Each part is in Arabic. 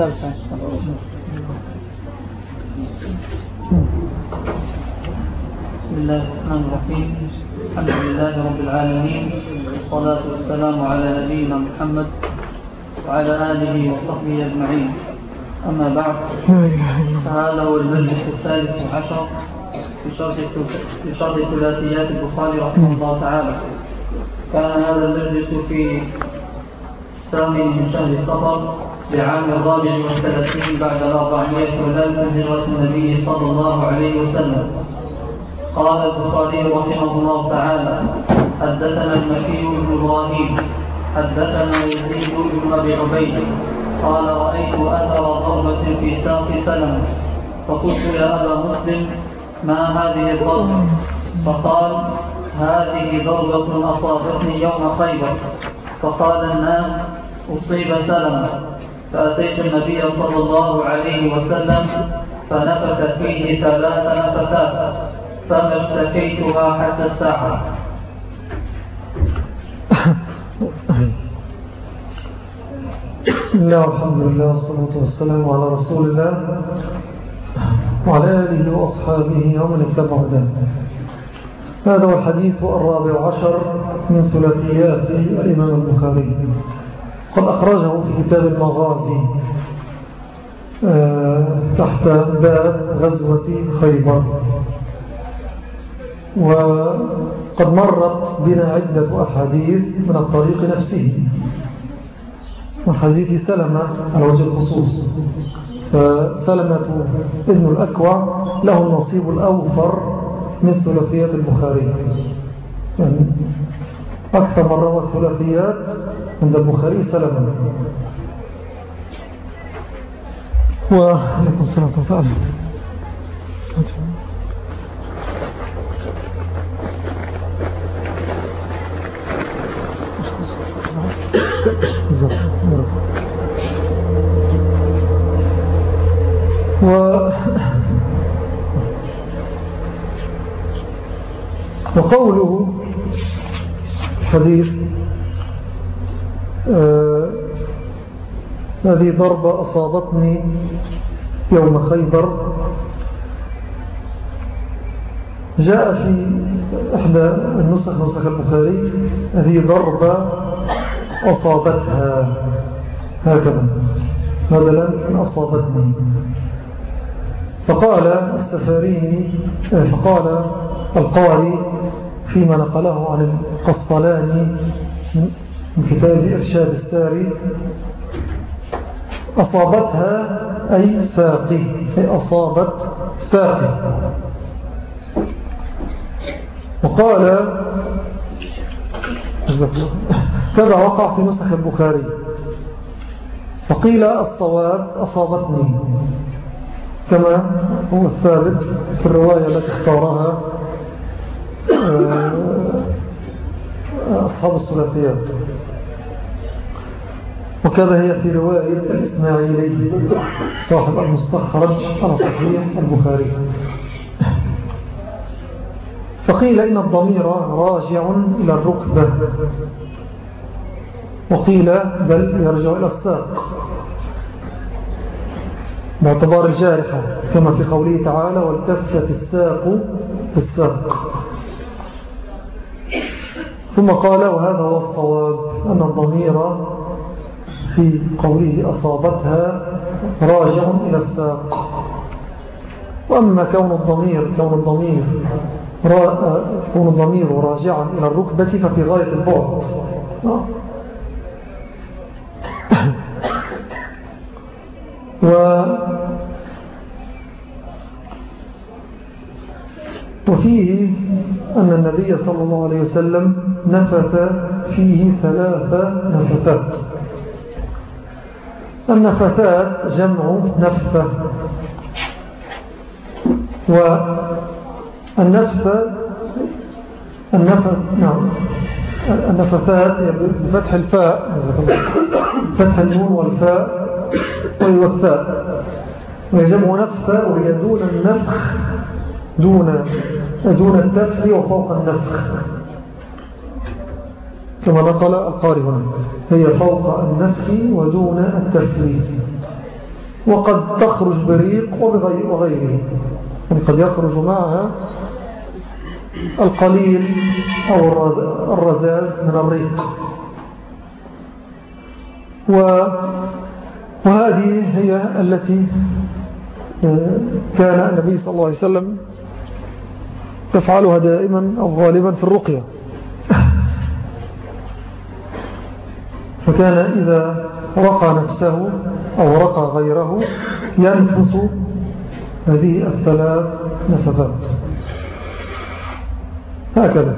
بسم الله الرحمن الرحيم. الحمد لله رب العالمين. والصلاة والسلام على نبينا محمد وعلى آله وصحبه أجمعين. أما بعد فهذا هو المجلس الثالث عشر في شرح ثلاثيات البخاري رحمه الله تعالى. كان هذا المجلس في الثامن من شهر صفر لعام الرابع والثلاثين بعد الأربعمائة وذلك هجرة النبي صلى الله عليه وسلم. قال البخاري رحمه الله تعالى حدثنا المكي بن إبراهيم حدثنا يزيد بن أبي عبيد قال رأيت أثر ضربة في ساق سلمة فقلت يا أبا مسلم ما هذه الضربة فقال هذه ضربة أصابتني يوم خيبر. فقال الناس أصيب سلمة فأتيت النبي صلى الله عليه وسلم فنفت فيه ثلاث نفتات فما اشتكيتها حتى الساعة بسم الله والحمد لله والصلاة والسلام على رسول الله وعلى آله وأصحابه ومن اتبع ده هذا هو الحديث الرابع عشر من ثلاثيات الإمام البخاري. قد أخرجه في كتاب المغازي آه، تحت باب غزوة خيبر. وقد مرت بنا عدة أحاديث من الطريق نفسه. وحديث سلمة على وجه الخصوص. فسلمة ابن الأكوع له النصيب الأوفر من ثلاثيات البخاري. يعني أكثر من روى الثلاثيات عند البخاري سلمة وعليكم السلام عليكم و وقوله حديث آه هذه ضربة أصابتني يوم خيبر. جاء في إحدى النسخ نسخ البخاري هذه ضربة أصابتها. هكذا. بدلا من أصابتني. فقال السفاريني فقال القاري فيما نقله عن القسطلاني من كتاب إرشاد الساري أصابتها أي ساقي أي أصابت ساقي. وقال كذا وقع في نسخ البخاري. وقيل الصواب أصابتني. كما هو الثابت في الرواية التي اختارها آه، أصحاب الثلاثيات وكذا هي في رواية الإسماعيلي صاحب المستخرج على صحيح البخاري. فقيل إن الضمير راجع إلى الركبة. وقيل بل يرجع إلى الساق. باعتبار الجارحة كما في قوله تعالى والتفت الساق في الساق ثم قال وهذا هو الصواب أن الضمير في قوله أصابتها راجع إلى الساق. وأما كون الضمير كون الضمير كون الضمير راجعا إلى الركبة ففي غاية البعد. و وفيه أن النبي صلى الله عليه وسلم نفث فيه ثلاث نفثات. النفثات جمع نفثة. والنفث النفث نعم. النفثات بفتح الفاء فتح النون والفاء والثاء. ويجمع نفثة وهي دون النفخ دون دون التفل وفوق النفخ. كما نقل القارئ هنا. هي فوق النفخ ودون التفل وقد تخرج بريق وغيره. يعني قد يخرج معها القليل أو الرزاز من الريق. وهذه هي التي آه، كان النبي صلى الله عليه وسلم يفعلها دائما أو غالبا في الرقية. فكان إذا رقى نفسه أو رقى غيره ينفس هذه الثلاث نفثات. هكذا.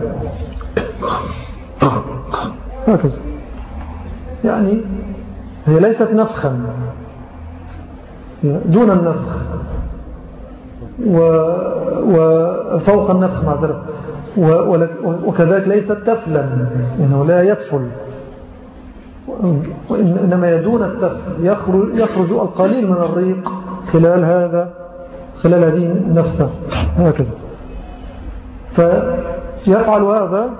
هكذا. يعني هي ليست نفخا. دون النفخ. وفوق النفخ معذرة وكذلك ليست تفلا. يعني لا يتفل. إنما يدون يخرج, يخرج القليل من الريق خلال هذا خلال هذه النفسة. هكذا. فيفعل هذا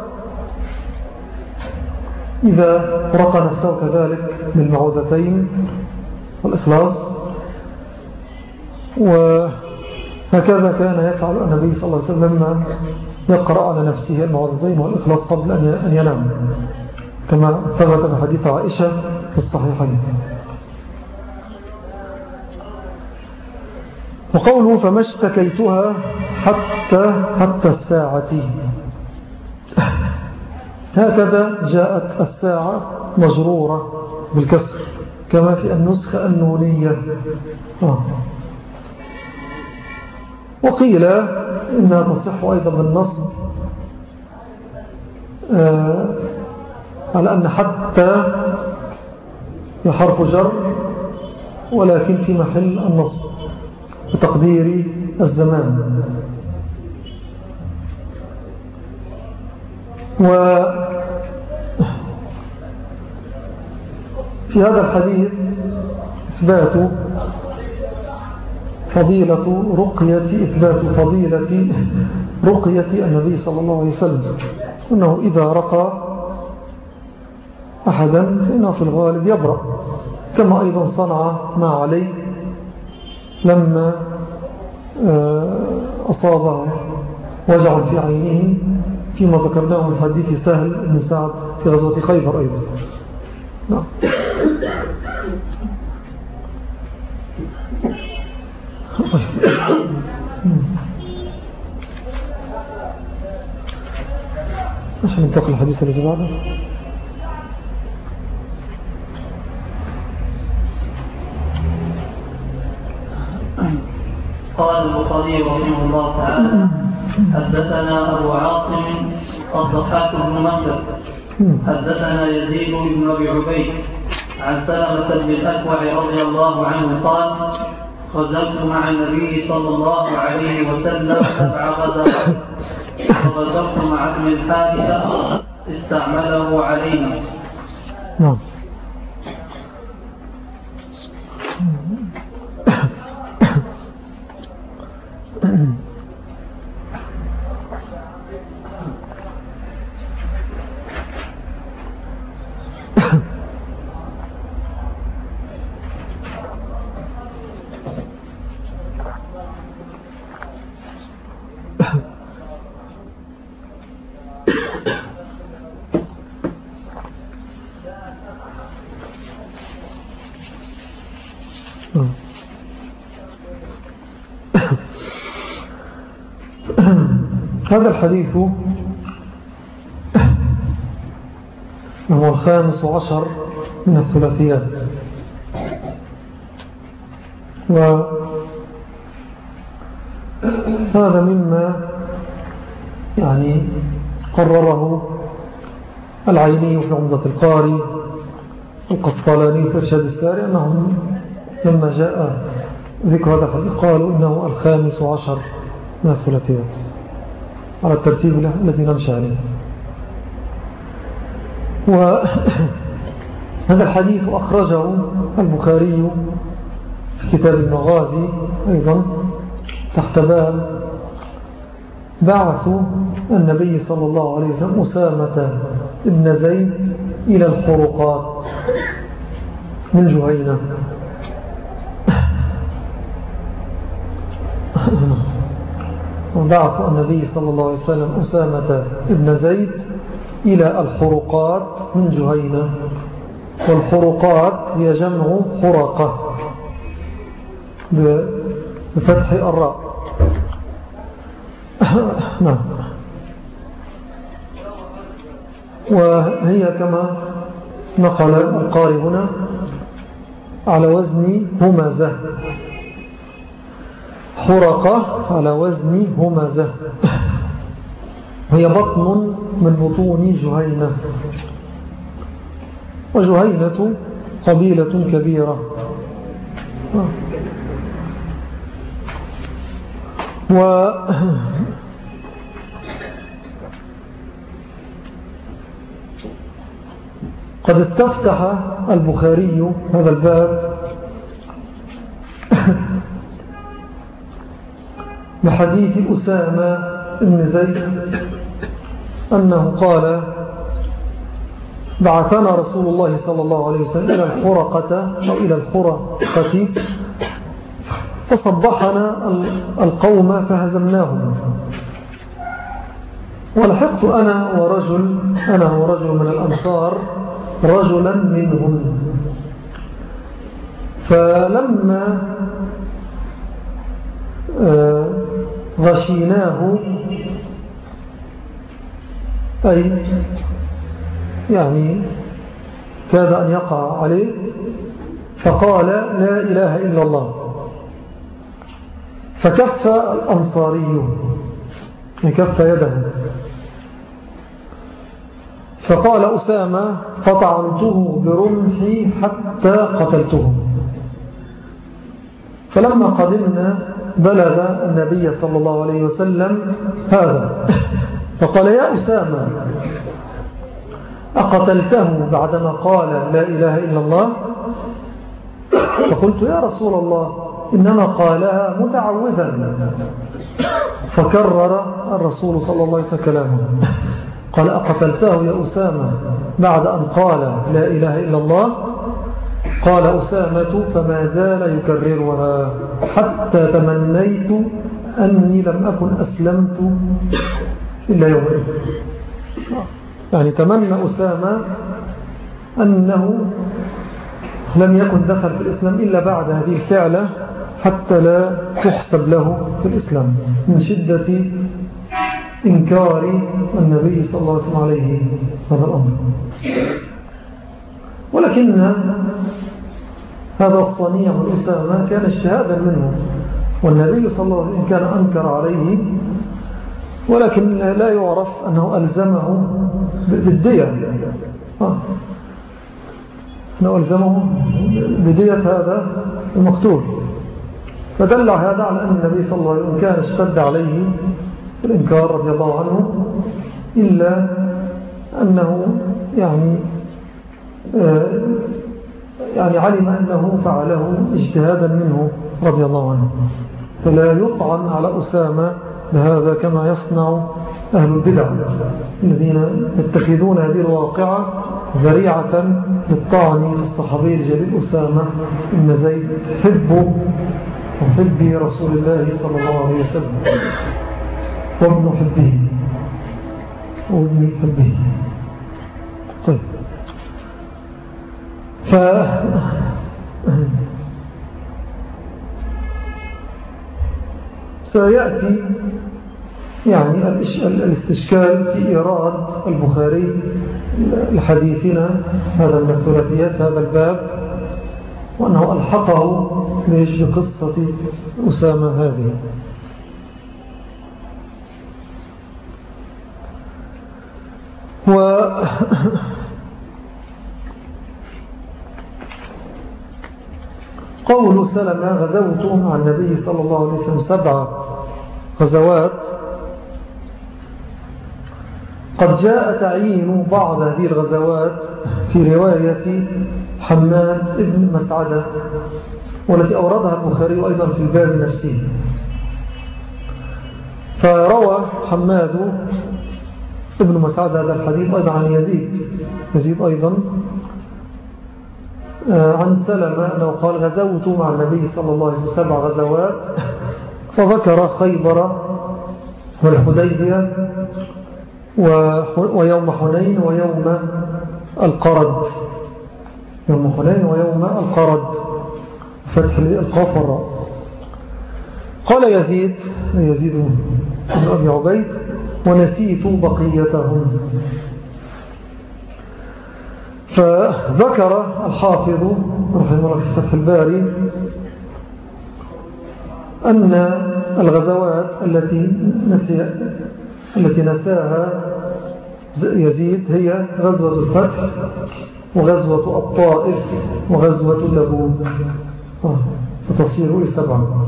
إذا رقى نفسه كذلك بالمعوذتين والإخلاص. وهكذا كان يفعل النبي صلى الله عليه وسلم يقرأ على نفسه المعوذتين والإخلاص قبل أن ينام. كما ثبت في حديث عائشة في الصحيحين. وقوله فما اشتكيتها حتى حتى الساعة. هكذا جاءت الساعة مجرورة بالكسر كما في النسخة النونية. آه. وقيل إنها تصح أيضا بالنصب. آه. على أن حتى حرف جر ولكن في محل النصب بتقدير الزمان. و في هذا الحديث إثبات فضيلة رقية إثبات فضيلة رقية النبي صلى الله عليه وسلم أنه إذا رقى أحدا فإنه في الغالب يبرأ. كما أيضا صنع ما عليه لما آه، أصابه وجع في عينه فيما ذكرناه من حديث سهل بن سعد في غزوة خيبر أيضا. نعم. عشان ننتقل الحديث الذي بعده؟ قال البخاري رحمه الله تعالى حدثنا أبو عاصم الضحاك بن مكتب حدثنا يزيد بن أبي عبيد عن سلمة بن الأكوع رضي الله عنه قال غزوت مع النبي صلى الله عليه وسلم سبع غزوات وغزوت مع ابن الحارثة استعمله علينا. نعم. هذا الحديث هو الخامس عشر من الثلاثيات. وهذا مما يعني قرره العيني في عمدة القاري القسطلاني في إرشاد الساري أنهم لما جاء ذكر هذا قالوا إنه الخامس عشر من الثلاثيات. على الترتيب الذي نمشي عليه. وهذا الحديث أخرجه البخاري في كتاب المغازي أيضا تحت باب بعث النبي صلى الله عليه وسلم أسامة ابن زيد إلى الخرقات من جهينة. وبعث النبي صلى الله عليه وسلم أسامة ابن زيد إلى الحرقات من جهينة. والحرقات هي جمع حرقة بفتح الراء. نعم. وهي كما نقل القارئ هنا على وزن همزة. حرقة على وزن همزة. هي بطن من بطون جهينة. وجهينة قبيلة كبيرة. و قد استفتح البخاري هذا الباب بحديث أسامة بن زيد أنه قال بعثنا رسول الله صلى الله عليه وسلم إلى الحرقة أو إلى الحرقة فصبحنا القوم فهزمناهم. ولحقت أنا ورجل أنا ورجل من الأنصار رجلا منهم. فلما آه، غشيناه. أي يعني كاد أن يقع عليه فقال لا إله إلا الله. فكف الأنصاري كف يده. فقال أسامة فطعنته برمحي حتى قتلته. فلما قدمنا بلغ النبي صلى الله عليه وسلم هذا. فقال يا أسامة أقتلته بعدما قال لا إله إلا الله؟ فقلت يا رسول الله إنما قالها متعوذا. فكرر الرسول صلى الله عليه وسلم كلامه. قال أقتلته يا أسامة بعد أن قال لا إله إلا الله؟ قال أسامة فما زال يكررها. حتى تمنيت أني لم أكن أسلمت إلا يومئذ. يعني تمنى أسامة أنه لم يكن دخل في الإسلام إلا بعد هذه الفعلة حتى لا تحسب له في الإسلام من شدة إنكار النبي صلى الله عليه وسلم عليه هذا الأمر. ولكن هذا الصنيع من أسامة كان اجتهادا منه. والنبي صلى الله عليه وسلم كان أنكر عليه ولكن لا يعرف أنه ألزمه بالدية. آه. أنه ألزمه بدية هذا المقتول. فدل هذا على أن النبي صلى الله عليه وسلم كان اشتد عليه في الإنكار رضي الله عنه إلا أنه يعني آه، يعني علم أنه فعله اجتهادا منه رضي الله عنه. فلا يطعن على أسامة بهذا كما يصنع أهل البدع الذين يتخذون هذه الواقعة ذريعة للطعن في الصحابي الجليل أسامة إن زيد حب وحب رسول الله صلى الله عليه وسلم وابن حبه وابن حبه. ف سيأتي يعني الاستشكال في إيراد البخاري لحديثنا. هذا من الثلاثيات هذا الباب وأنه ألحقه بقصة أسامة هذه. و قول سلمة غزوت مع النبي صلى الله عليه وسلم سبع غزوات. قد جاء تعيين بعض هذه الغزوات في رواية حماد ابن مسعدة والتي أوردها البخاري أيضا في الباب نفسه. فروى حماد ابن مسعد هذا الحديث أيضا عن يزيد يزيد أيضا عن سلمة أنه قال غزوت مع النبي صلى الله عليه وسلم سبع غزوات فذكر خيبر والحديبية ويوم حنين ويوم القرد. يوم حنين ويوم القرد. فتح والراء قال يزيد يزيد بن أبي عبيد ونسيت بقيتهم. فذكر الحافظ رحمه الله في فتح الباري أن الغزوات التي نسي التي نساها يزيد هي غزوة الفتح وغزوة الطائف وغزوة تبوك. فتصير إلى سبعة.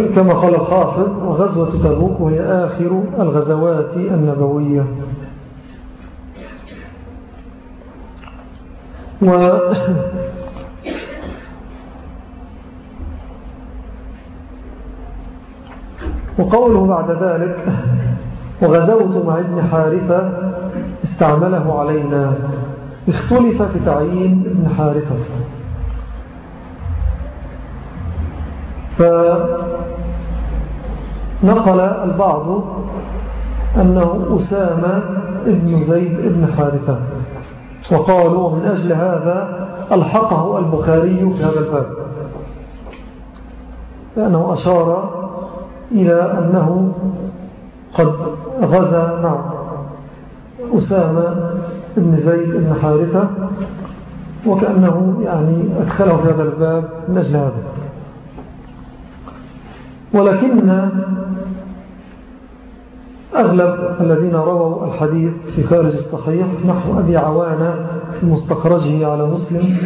وكما قال الحافظ وغزوة تبوك وهي آخر الغزوات النبوية. و وقوله بعد ذلك وغزوت مع ابن حارثة استعمله علينا. اختلف في تعيين ابن حارثة. فنقل البعض أنه أسامة ابن زيد ابن حارثة. وقالوا من أجل هذا ألحقه البخاري في هذا الباب لأنه أشار إلى أنه قد غزا مع أسامة بن زيد بن حارثة وكأنه يعني أدخله في هذا الباب من أجل هذا. ولكن أغلب الذين رووا الحديث في خارج الصحيح نحو أبي عوانة في مستخرجه على مسلم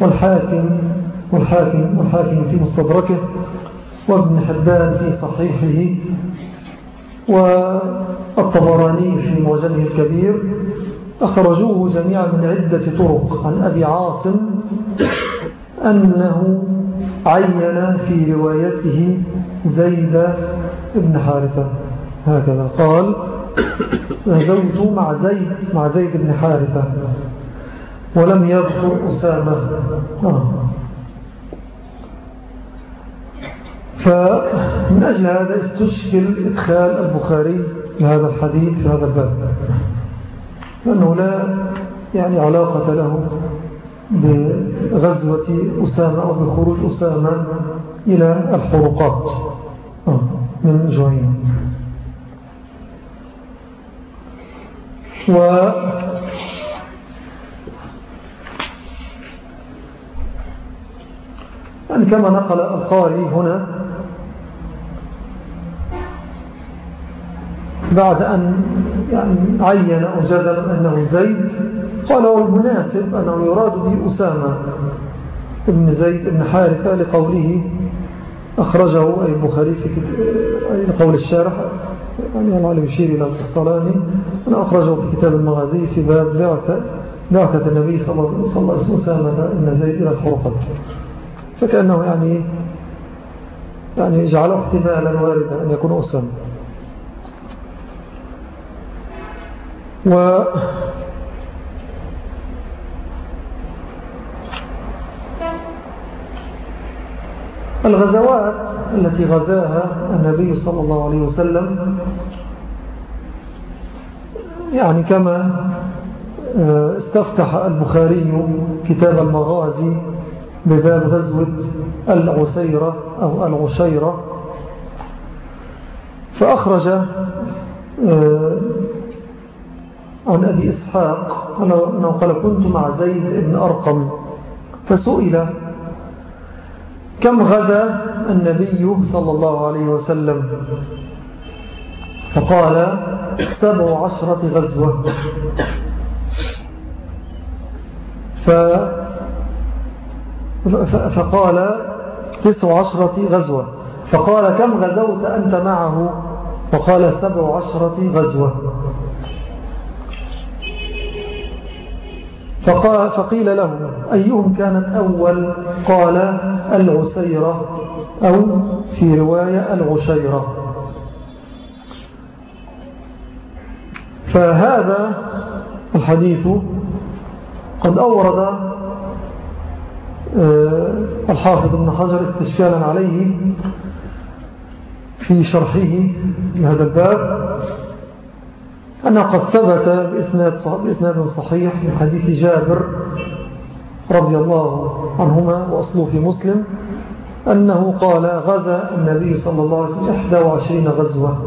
والحاكم والحاكم والحاكم في مستدركه وابن حبان في صحيحه والطبراني في معجمه الكبير أخرجوه جميعا من عدة طرق. عن أبي عاصم أنه عين في روايته زيد بن حارثة. هكذا. قال غزوت مع زيد مع زيد بن حارثة. ولم يذكر أسامة. آه. فمن أجل هذا استشكل إدخال البخاري لهذا الحديث في هذا الباب. لأنه لا يعني علاقة له بغزوة أسامة أو بخروج أسامة إلى الحروقات آه، من جهين و يعني كما نقل القاري هنا بعد أن يعني عين أو جزم أنه زيد قال والمناسب أنه يراد به أسامة ابن زيد ابن حارثة لقوله أخرجه أي البخاري في أي لقول الشارح. يعني عليه يشير إلى القسطلاني أنا أخرجه في كتاب المغازي في باب بعثة بعثة النبي صلى الله عليه وسلم ابن زيد إلى الحرقات فكأنه يعني يعني جعله احتمالا واردا أن يكون أسامة. و الغزوات التي غزاها النبي صلى الله عليه وسلم يعني كما آه، استفتح البخاري كتاب المغازي بباب غزوة العسيرة أو العشيرة. فأخرج آه، عن أبي إسحاق أنه قال كنت مع زيد بن أرقم. فسئل كم غزا النبي صلى الله عليه وسلم؟ فقال سبع عشرة غزوة. فقال تسع عشرة غزوة. فقال كم غزوت أنت معه؟ فقال سبع عشرة غزوة. فقال فقيل له أيهم كانت أول؟ قال العسيرة أو في رواية العشيرة. فهذا الحديث قد أورد آه، الحافظ ابن حجر استشكالا عليه في شرحه لهذا الباب. أنه قد ثبت بإسناد, بإسناد صحيح من حديث جابر رضي الله عنهما وأصله في مسلم أنه قال غزا النبي صلى الله عليه وسلم 21 غزوة.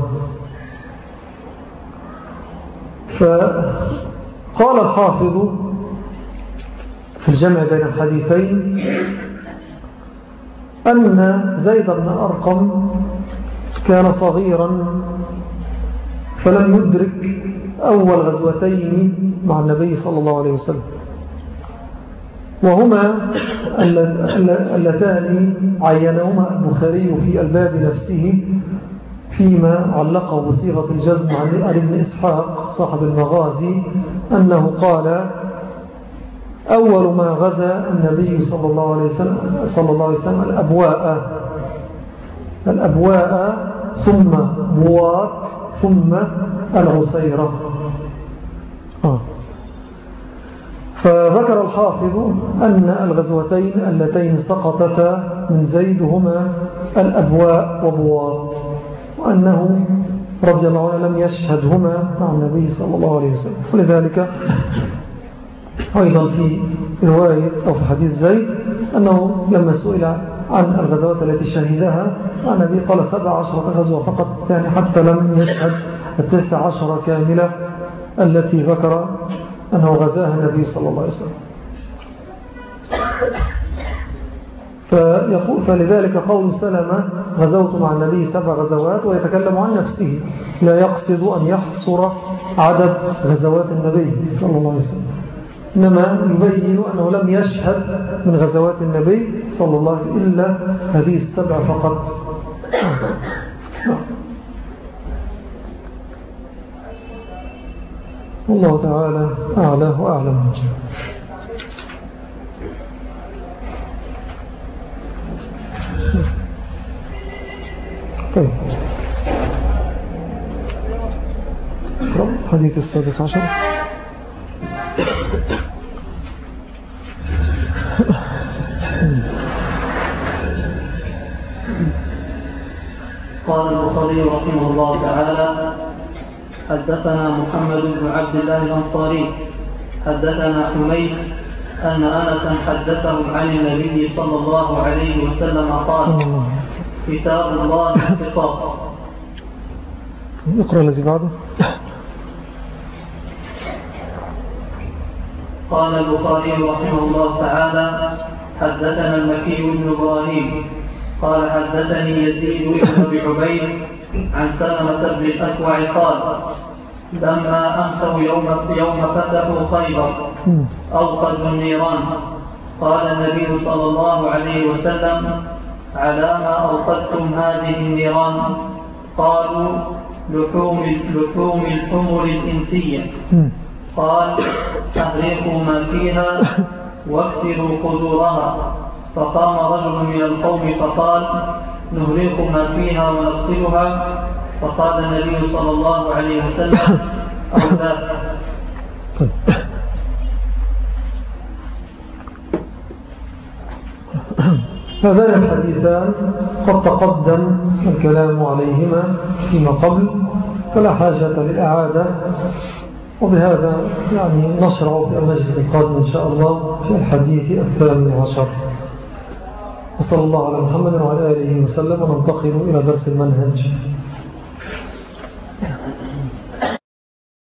فقال الحافظ في الجمع بين الحديثين أن زيد بن أرقم كان صغيرا فلم يدرك أول غزوتين مع النبي صلى الله عليه وسلم وهما اللتان عينهما البخاري في الباب نفسه فيما علقه بصيغة الجزم عن ابن إسحاق صاحب المغازي أنه قال أول ما غزا النبي صلى الله عليه وسلم, صلى الله عليه وسلم الأبواء الأبواء ثم بوات ثم العسيرة آه. فذكر الحافظ أن الغزوتين اللتين سقطتا من زيد هما الأبواء وبواط وأنه رضي الله عنه لم يشهدهما مع النبي صلى الله عليه وسلم. ولذلك أيضا في رواية أو في حديث زيد أنه لما سئل عن الغزوات التي شهدها النبي قال سبع عشرة غزوة فقط يعني حتى لم يشهد التسع عشرة كاملة. التي ذكر أنه غزاها النبي صلى الله عليه وسلم. فيقول فلذلك قول سلمة غزوت مع النبي سبع غزوات ويتكلم عن نفسه. لا يقصد أن يحصر عدد غزوات النبي صلى الله عليه وسلم. إنما يبين أنه لم يشهد من غزوات النبي صلى الله عليه وسلم إلا هذه السبع فقط. والله تعالى أعلى وأعلم طيب. حديث السادس عشر. قال البخاري رحمه الله تعالى حدثنا محمد بن عبد الله الأنصاري حدثنا حميد أن أنسا حدثه عن النبي صلى الله عليه وسلم قال كتاب الله القصاص اقرأ الذي بعده. قال البخاري رحمه الله تعالى حدثنا المكي بن إبراهيم قال حدثني يزيد بن أبي عبيد عن سلمة بن الأكوع قال لما أمسوا يوم, يوم فتحوا خيبر أوقدوا النيران. قال النبي صلى الله عليه وسلم على ما أوقدتم هذه النيران؟ قالوا لحوم, لحوم الحمر الإنسية. قال أهريقوا ما فيها واكسروا قدورها. فقام رجل من القوم فقال نهريق ما فيها ونغسلها فقال النبي صلى الله عليه وسلم طيب. هذان الحديثان قد تقدم الكلام عليهما فيما قبل فلا حاجة للإعادة. وبهذا يعني نشرع في المجلس القادم إن شاء الله في الحديث الثامن عشر. وصلى الله على محمد وعلى آله وسلم وننتقل إلى درس المنهج.